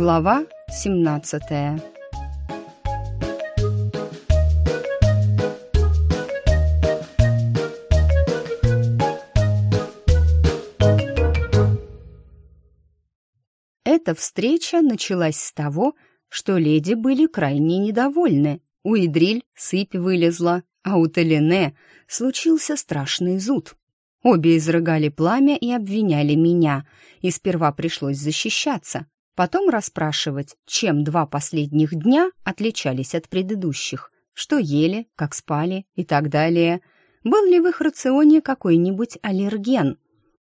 Глава 17 Эта встреча началась с того, что леди были крайне недовольны. У Идриль сыпь вылезла, а у Телене случился страшный зуд. Обе изрыгали пламя и обвиняли меня, и сперва пришлось защищаться, потом расспрашивать, чем два последних дня отличались от предыдущих, что ели, как спали и так далее. Был ли в их рационе какой-нибудь аллерген?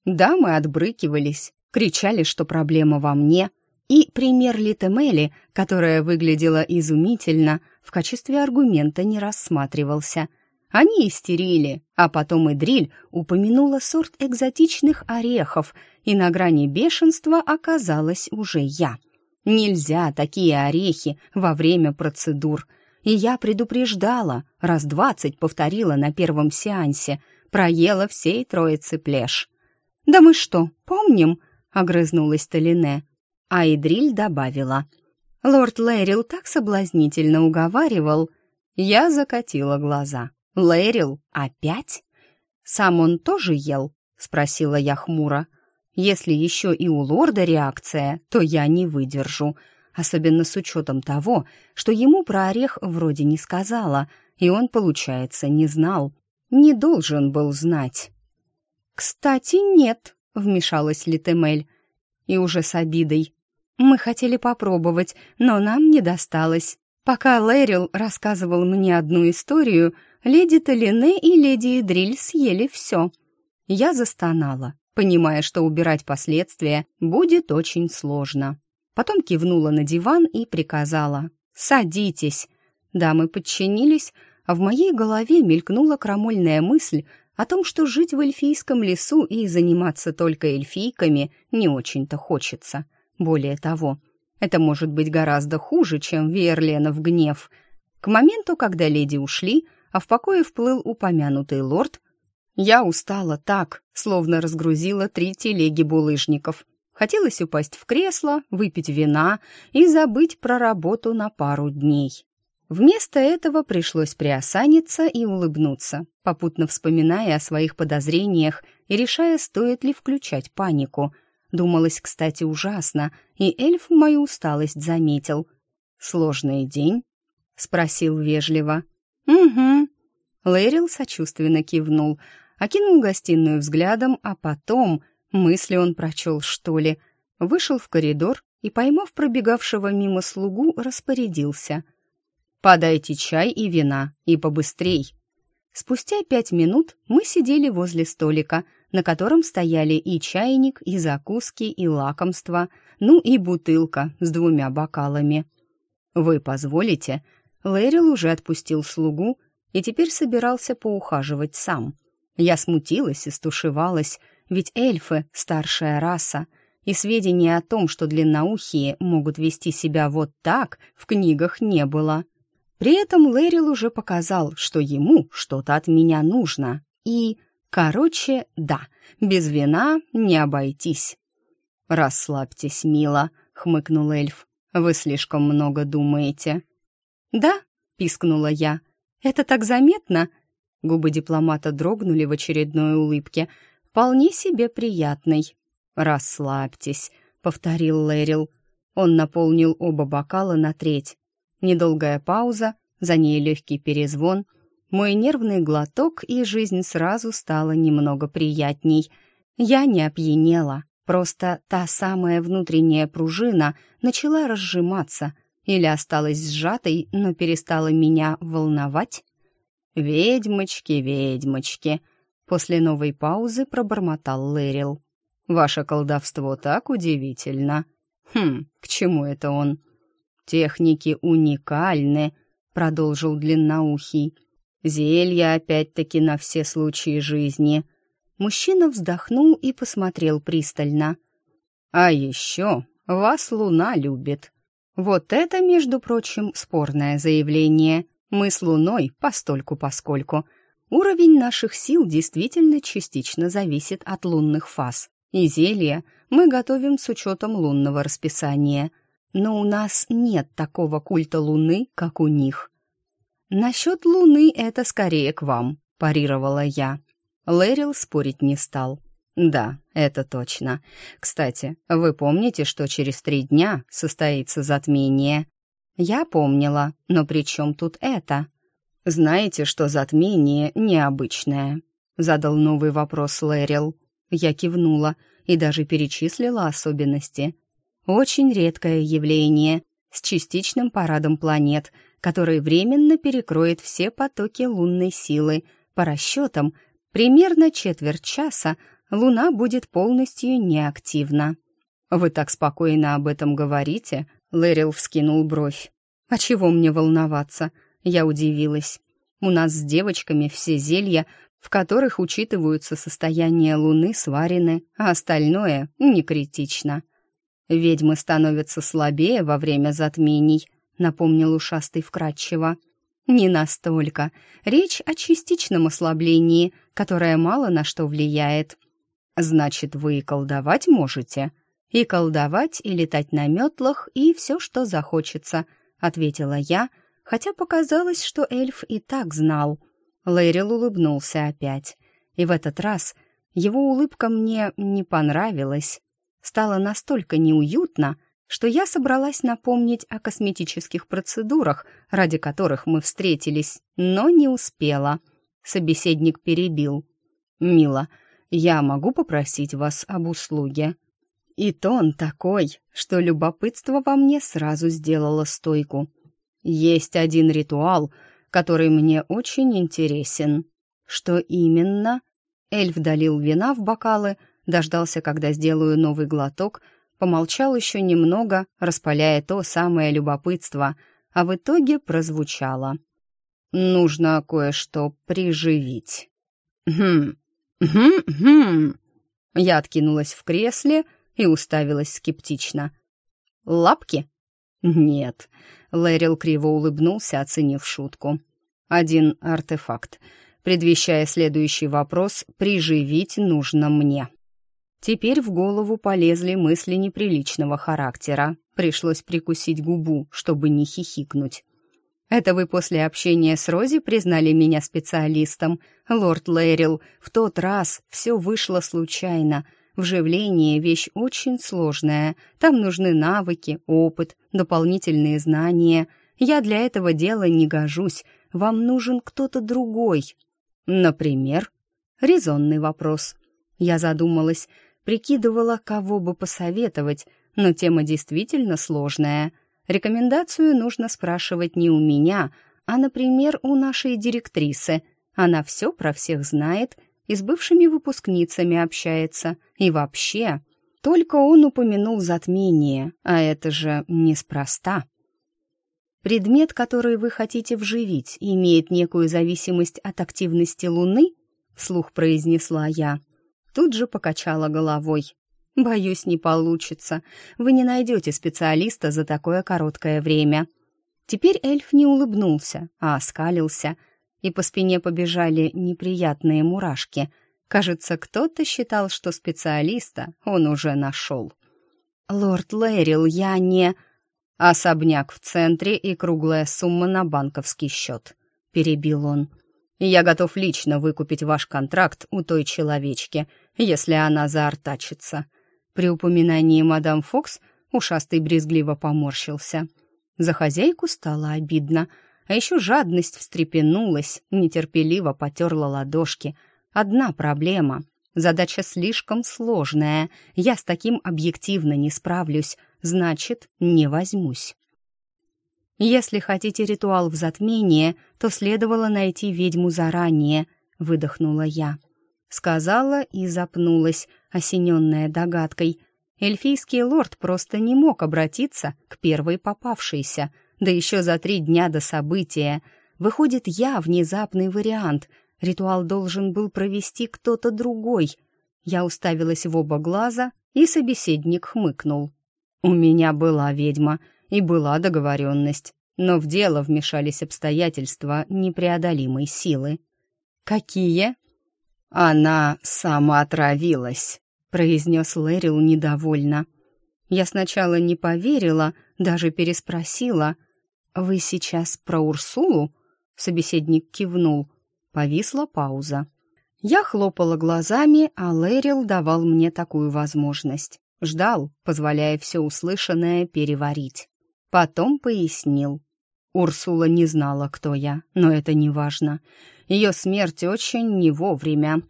Да, мы отбрыкивались, кричали, что проблема во мне, и пример Литемели, которая выглядела изумительно, в качестве аргумента не рассматривался – они истерили, а потом и Дриль упомянула сорт экзотичных орехов, и на грани бешенства оказалась уже я. Нельзя такие орехи во время процедур. И я предупреждала, раз двадцать повторила на первом сеансе, проела всей троицы плешь. «Да мы что, помним?» — огрызнулась Толине. А Идриль добавила. Лорд Лэрил так соблазнительно уговаривал. Я закатила глаза. «Лэрил, опять? Сам он тоже ел?» — спросила я хмуро. «Если еще и у лорда реакция, то я не выдержу, особенно с учетом того, что ему про орех вроде не сказала, и он, получается, не знал. Не должен был знать». «Кстати, нет», — вмешалась Литемель, и уже с обидой. «Мы хотели попробовать, но нам не досталось. Пока Лэрил рассказывал мне одну историю, леди Толине и леди Идриль съели все. Я застонала, понимая, что убирать последствия будет очень сложно. Потом кивнула на диван и приказала «Садитесь». Дамы подчинились, а в моей голове мелькнула крамольная мысль о том, что жить в эльфийском лесу и заниматься только эльфийками не очень-то хочется. Более того, это может быть гораздо хуже, чем Верлена гнев. К моменту, когда леди ушли, а в покое вплыл упомянутый лорд, я устала так, словно разгрузила три телеги булыжников. Хотелось упасть в кресло, выпить вина и забыть про работу на пару дней. Вместо этого пришлось приосаниться и улыбнуться, попутно вспоминая о своих подозрениях и решая, стоит ли включать панику — Думалось, кстати, ужасно, и эльф мою усталость заметил. «Сложный день?» — спросил вежливо. «Угу». Лэрил сочувственно кивнул, окинул гостиную взглядом, а потом, мысли он прочел, что ли, вышел в коридор и, поймав пробегавшего мимо слугу, распорядился. «Подайте чай и вина, и побыстрей». Спустя пять минут мы сидели возле столика — на котором стояли и чайник, и закуски, и лакомства, ну и бутылка с двумя бокалами. «Вы позволите?» Лэрил уже отпустил слугу и теперь собирался поухаживать сам. Я смутилась и стушевалась, ведь эльфы — старшая раса, и сведения о том, что длинноухие могут вести себя вот так, в книгах не было. При этом Лэрил уже показал, что ему что-то от меня нужно, и Короче, да, без вина не обойтись. «Расслабьтесь, мила», — хмыкнул эльф. «Вы слишком много думаете». «Да?» — пискнула я. «Это так заметно?» Губы дипломата дрогнули в очередной улыбке, вполне себе приятной. «Расслабьтесь», — повторил Лэрил. Он наполнил оба бокала на треть. Недолгая пауза, за ней легкий перезвон — мой нервный глоток, и жизнь сразу стала немного приятней. Я не опьянела, просто та самая внутренняя пружина начала разжиматься или осталась сжатой, но перестала меня волновать. «Ведьмочки, ведьмочки!» После новой паузы пробормотал Лэрил. «Ваше колдовство так удивительно!» «Хм, к чему это он?» «Техники уникальны», — продолжил длинноухий. Зелья опять-таки на все случаи жизни. Мужчина вздохнул и посмотрел пристально. А еще вас луна любит. Вот это, между прочим, спорное заявление. Мы с луной постольку-поскольку. Уровень наших сил действительно частично зависит от лунных фаз. И зелья мы готовим с учетом лунного расписания. но у нас нет такого культа Луны, как у них». «Насчет Луны это скорее к вам», — парировала я. Лэрил спорить не стал. «Да, это точно. Кстати, вы помните, что через три дня состоится затмение?» «Я помнила, но при чем тут это?» «Знаете, что затмение необычное?» — задал новый вопрос Лэрил. Я кивнула и даже перечислила особенности. «Очень редкое явление, с частичным парадом планет, который временно перекроет все потоки лунной силы. По расчетам, примерно четверть часа Луна будет полностью неактивна». «Вы так спокойно об этом говорите?» — Лэрил вскинул бровь. «А чего мне волноваться?» Я удивилась. У нас с девочками все зелья, в которых учитываются состояние Луны, сварены, а остальное не критично. Ведьмы становятся слабее во время затмений, напомнил ушастый вкратчиво. Не настолько. Речь о частичном ослаблении, которое мало на что влияет. Значит, вы и колдовать можете? И колдовать, и летать на метлах, и все, что захочется, ответила я, — хотя показалось, что эльф и так знал. Лейрил улыбнулся опять, и в этот раз его улыбка мне не понравилась. Стало настолько неуютно, что я собралась напомнить о косметических процедурах, ради которых мы встретились, но не успела. Собеседник перебил. «Мила, я могу попросить вас об услуге?» И тон такой, что любопытство во мне сразу сделало стойку. Есть один ритуал, который мне очень интересен. Что именно? Эльф долил вина в бокалы, дождался, когда сделаю новый глоток, помолчал еще немного, распаляя то самое любопытство, а в итоге прозвучало. «Нужно кое-что приживить». «Хм, хм». Я откинулась в кресле и уставилась скептично. «Лапки?» «Нет», — Лэрил криво улыбнулся, оценив шутку. «Один артефакт. Предвещая следующий вопрос, приживить нужно мне». Теперь в голову полезли мысли неприличного характера. Пришлось прикусить губу, чтобы не хихикнуть. «Это вы после общения с Рози признали меня специалистом, лорд Лэрил. В тот раз все вышло случайно. Вживление — вещь очень сложная. Там нужны навыки, опыт, дополнительные знания. Я для этого дела не гожусь. Вам нужен кто-то другой. Например? Резонный вопрос. Я задумалась, прикидывала, кого бы посоветовать, но тема действительно сложная. Рекомендацию нужно спрашивать не у меня, а, например, у нашей директрисы. Она все про всех знает и с бывшими выпускницами общается. И вообще, только он упомянул затмение, а это же неспроста. Предмет, который вы хотите вживить, имеет некую зависимость от активности Луны? Вслух произнесла я. Тут же покачала головой. Боюсь, не получится. Вы не найдете специалиста за такое короткое время. Теперь эльф не улыбнулся, а оскалился — и по спине побежали неприятные мурашки. Кажется, кто-то считал, что специалиста он уже нашел. «Лорд Лэрил, я не...» «Особняк в центре и круглая сумма на банковский счет», — перебил он. «Я готов лично выкупить ваш контракт у той человечки, если она заортачится». При упоминании мадам Фокс ушастый брезгливо поморщился. За хозяйку стало обидно — а еще жадность встрепенулась, нетерпеливо потерла ладошки. Одна проблема. Задача слишком сложная. Я с таким объективно не справлюсь, значит, не возьмусь. Если хотите ритуал в затмение, то следовало найти ведьму заранее, выдохнула я. Сказала и запнулась, осененная догадкой. Эльфийский лорд просто не мог обратиться к первой попавшейся — да еще за три дня до события. Выходит, я внезапный вариант. Ритуал должен был провести кто-то другой. Я уставилась в оба глаза, и собеседник хмыкнул. У меня была ведьма, и была договоренность, но в дело вмешались обстоятельства непреодолимой силы. «Какие?» «Она самоотравилась», — произнес Лэрил недовольно. Я сначала не поверила, даже переспросила. «Вы сейчас про Урсулу?» Собеседник кивнул. Повисла пауза. Я хлопала глазами, а Лэрил давал мне такую возможность. Ждал, позволяя все услышанное переварить. Потом пояснил. Урсула не знала, кто я, но это не важно. Ее смерть очень не вовремя.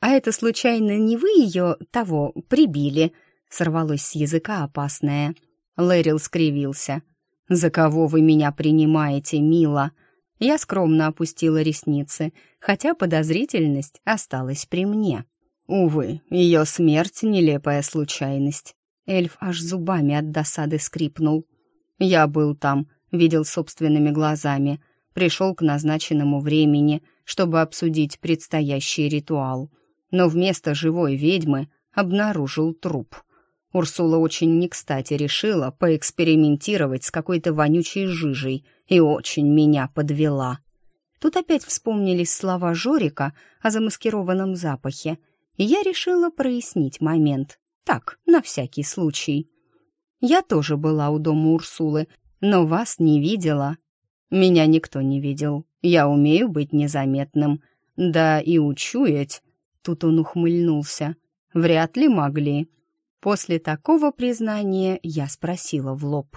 «А это, случайно, не вы ее, того, прибили?» Сорвалось с языка опасное. Лэрил скривился. «За кого вы меня принимаете, мила?» Я скромно опустила ресницы, хотя подозрительность осталась при мне. Увы, ее смерть — нелепая случайность. Эльф аж зубами от досады скрипнул. Я был там, видел собственными глазами, пришел к назначенному времени, чтобы обсудить предстоящий ритуал. Но вместо живой ведьмы обнаружил труп. Урсула очень не кстати решила поэкспериментировать с какой-то вонючей жижей и очень меня подвела. Тут опять вспомнились слова Жорика о замаскированном запахе, и я решила прояснить момент. Так, на всякий случай. Я тоже была у дома Урсулы, но вас не видела. Меня никто не видел. Я умею быть незаметным. Да и учуять. Тут он ухмыльнулся. Вряд ли могли. После такого признания я спросила в лоб.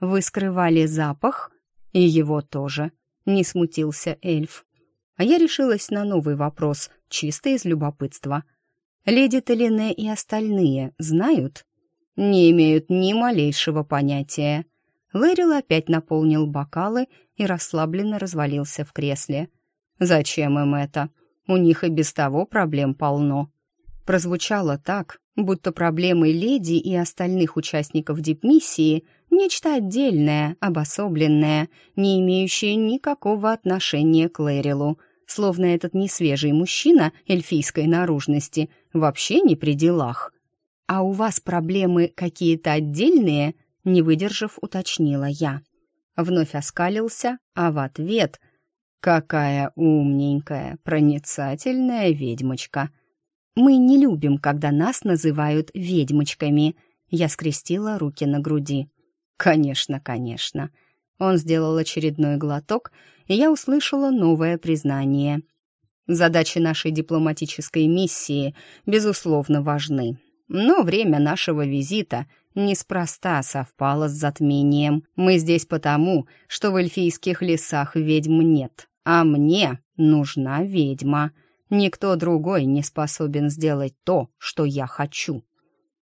«Вы скрывали запах?» «И его тоже», — не смутился эльф. А я решилась на новый вопрос, чисто из любопытства. «Леди Талине и остальные знают?» «Не имеют ни малейшего понятия». Лэрил опять наполнил бокалы и расслабленно развалился в кресле. «Зачем им это? У них и без того проблем полно». Прозвучало так, будто проблемы леди и остальных участников дипмиссии — нечто отдельное, обособленное, не имеющее никакого отношения к Лэрилу, словно этот несвежий мужчина эльфийской наружности вообще не при делах. «А у вас проблемы какие-то отдельные?» — не выдержав, уточнила я. Вновь оскалился, а в ответ «Какая умненькая, проницательная ведьмочка!» Мы не любим, когда нас называют ведьмочками. Я скрестила руки на груди. Конечно, конечно. Он сделал очередной глоток, и я услышала новое признание. Задачи нашей дипломатической миссии, безусловно, важны. Но время нашего визита неспроста совпало с затмением. Мы здесь потому, что в эльфийских лесах ведьм нет, а мне нужна ведьма — Никто другой не способен сделать то, что я хочу.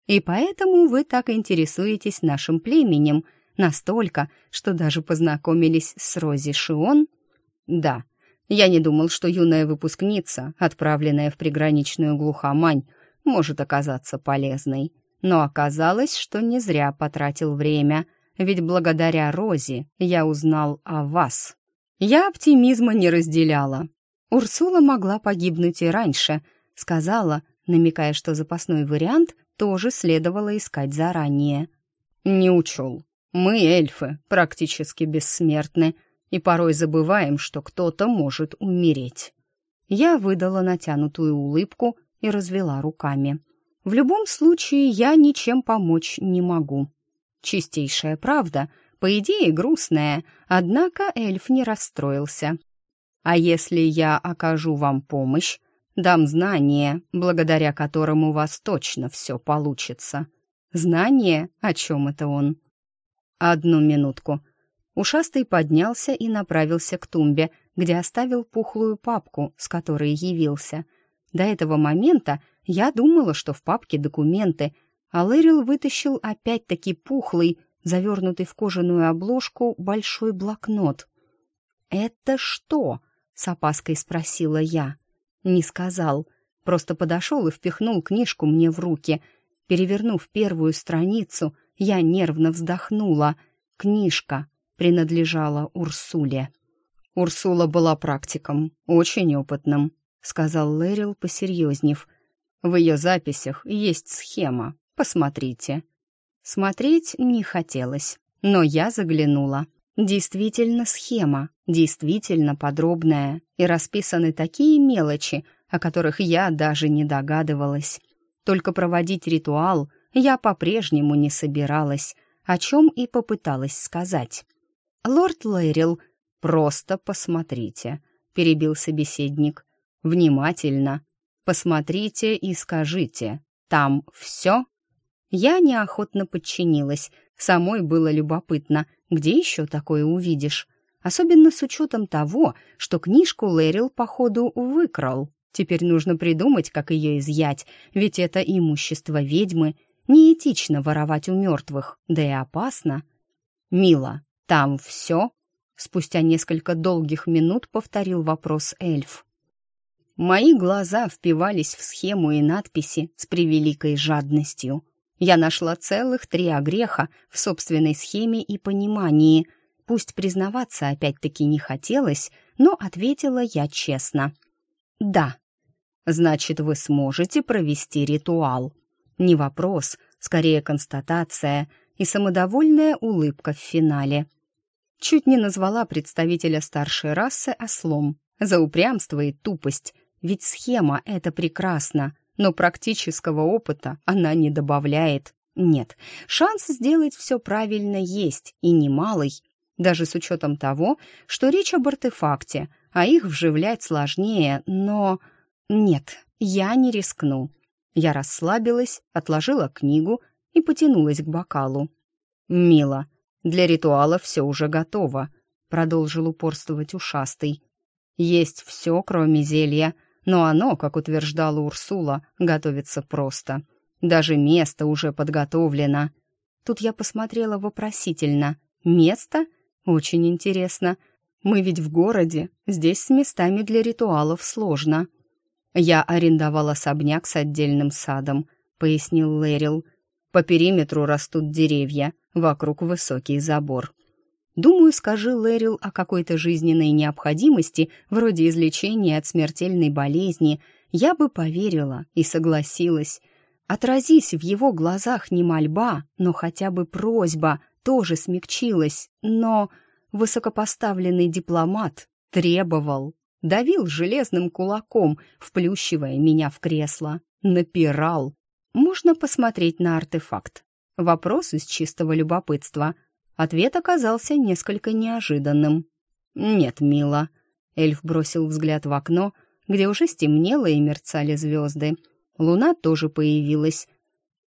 И поэтому вы так интересуетесь нашим племенем, настолько, что даже познакомились с Рози Шион? Да, я не думал, что юная выпускница, отправленная в приграничную глухомань, может оказаться полезной. Но оказалось, что не зря потратил время, ведь благодаря Розе я узнал о вас. Я оптимизма не разделяла, Урсула могла погибнуть и раньше, сказала, намекая, что запасной вариант тоже следовало искать заранее. «Не учел. Мы, эльфы, практически бессмертны, и порой забываем, что кто-то может умереть». Я выдала натянутую улыбку и развела руками. «В любом случае, я ничем помочь не могу». Чистейшая правда, по идее грустная, однако эльф не расстроился. А если я окажу вам помощь, дам знание, благодаря которому у вас точно все получится. Знание? О чем это он? Одну минутку. Ушастый поднялся и направился к тумбе, где оставил пухлую папку, с которой явился. До этого момента я думала, что в папке документы, а Лэрил вытащил опять-таки пухлый, завернутый в кожаную обложку, большой блокнот. «Это что?» — с опаской спросила я. Не сказал, просто подошел и впихнул книжку мне в руки. Перевернув первую страницу, я нервно вздохнула. Книжка принадлежала Урсуле. Урсула была практиком, очень опытным, сказал Лэрил, посерьезнев. В ее записях есть схема. Посмотрите. Смотреть не хотелось, но я заглянула. Действительно схема, действительно подробная, и расписаны такие мелочи, о которых я даже не догадывалась. Только проводить ритуал я по-прежнему не собиралась, о чем и попыталась сказать. «Лорд Лэрил, просто посмотрите», — перебил собеседник. «Внимательно. Посмотрите и скажите, там все?» Я неохотно подчинилась. Самой было любопытно, где еще такое увидишь. Особенно с учетом того, что книжку Лэрил, походу, выкрал. Теперь нужно придумать, как ее изъять, ведь это имущество ведьмы. Неэтично воровать у мертвых, да и опасно. «Мила, там все?» Спустя несколько долгих минут повторил вопрос эльф. Мои глаза впивались в схему и надписи с превеликой жадностью. Я нашла целых три огреха в собственной схеме и понимании. Пусть признаваться опять-таки не хотелось, но ответила я честно. «Да». «Значит, вы сможете провести ритуал». Не вопрос, скорее констатация и самодовольная улыбка в финале. Чуть не назвала представителя старшей расы ослом. За упрямство и тупость. Ведь схема — это прекрасно но практического опыта она не добавляет. Нет, шанс сделать все правильно есть, и немалый, даже с учетом того, что речь об артефакте, а их вживлять сложнее, но... Нет, я не рискну. Я расслабилась, отложила книгу и потянулась к бокалу. «Мила, для ритуала все уже готово», — продолжил упорствовать ушастый. «Есть все, кроме зелья, но оно, как утверждала Урсула, готовится просто. Даже место уже подготовлено. Тут я посмотрела вопросительно. Место? Очень интересно. Мы ведь в городе, здесь с местами для ритуалов сложно. Я арендовал особняк с отдельным садом, пояснил Лэрил. По периметру растут деревья, вокруг высокий забор. Думаю, скажи Лэрил о какой-то жизненной необходимости, вроде излечения от смертельной болезни, я бы поверила и согласилась. Отразись в его глазах не мольба, но хотя бы просьба, тоже смягчилась, но высокопоставленный дипломат требовал, давил железным кулаком, вплющивая меня в кресло, напирал. Можно посмотреть на артефакт. Вопрос из чистого любопытства — Ответ оказался несколько неожиданным. «Нет, мила». Эльф бросил взгляд в окно, где уже стемнело и мерцали звезды. Луна тоже появилась.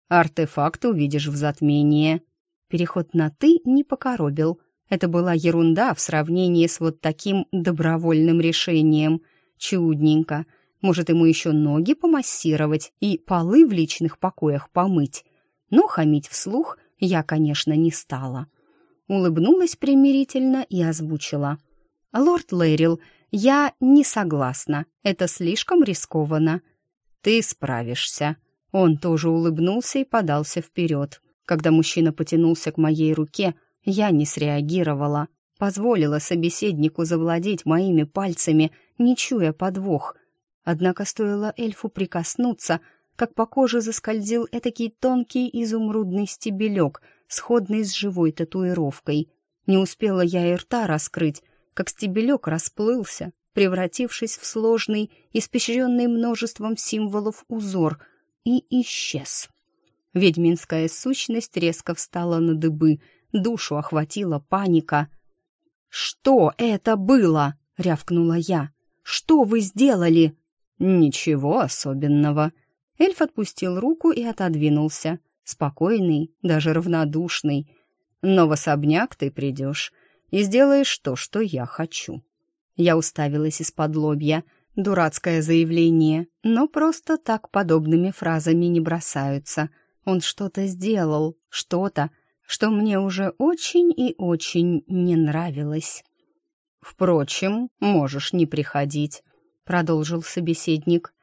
«Артефакт увидишь в затмении». Переход на «ты» не покоробил. Это была ерунда в сравнении с вот таким добровольным решением. Чудненько. Может, ему еще ноги помассировать и полы в личных покоях помыть. Но хамить вслух я, конечно, не стала улыбнулась примирительно и озвучила. «Лорд Лэрил, я не согласна. Это слишком рискованно». «Ты справишься». Он тоже улыбнулся и подался вперед. Когда мужчина потянулся к моей руке, я не среагировала. Позволила собеседнику завладеть моими пальцами, не чуя подвох. Однако стоило эльфу прикоснуться, как по коже заскользил этакий тонкий изумрудный стебелек — сходный с живой татуировкой. Не успела я и рта раскрыть, как стебелек расплылся, превратившись в сложный, испещренный множеством символов узор, и исчез. Ведьминская сущность резко встала на дыбы, душу охватила паника. «Что это было?» — рявкнула я. «Что вы сделали?» «Ничего особенного». Эльф отпустил руку и отодвинулся спокойный, даже равнодушный. Но в особняк ты придешь и сделаешь то, что я хочу. Я уставилась из-под лобья. Дурацкое заявление, но просто так подобными фразами не бросаются. Он что-то сделал, что-то, что мне уже очень и очень не нравилось. «Впрочем, можешь не приходить», — продолжил собеседник.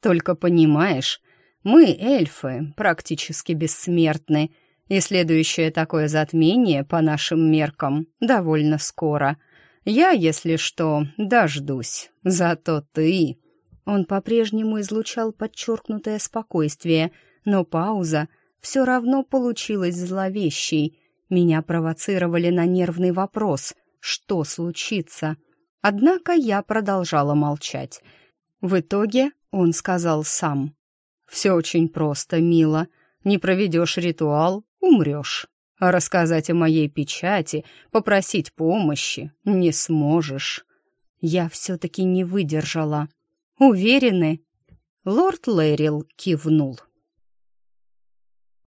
«Только понимаешь, мы, эльфы, практически бессмертны, и следующее такое затмение, по нашим меркам, довольно скоро. Я, если что, дождусь. Зато ты...» Он по-прежнему излучал подчеркнутое спокойствие, но пауза все равно получилась зловещей. Меня провоцировали на нервный вопрос «Что случится?». Однако я продолжала молчать. В итоге он сказал сам. «Все очень просто, мило. Не проведешь ритуал — умрешь. А рассказать о моей печати, попросить помощи не сможешь. Я все-таки не выдержала. Уверены? Лорд Лэрил кивнул.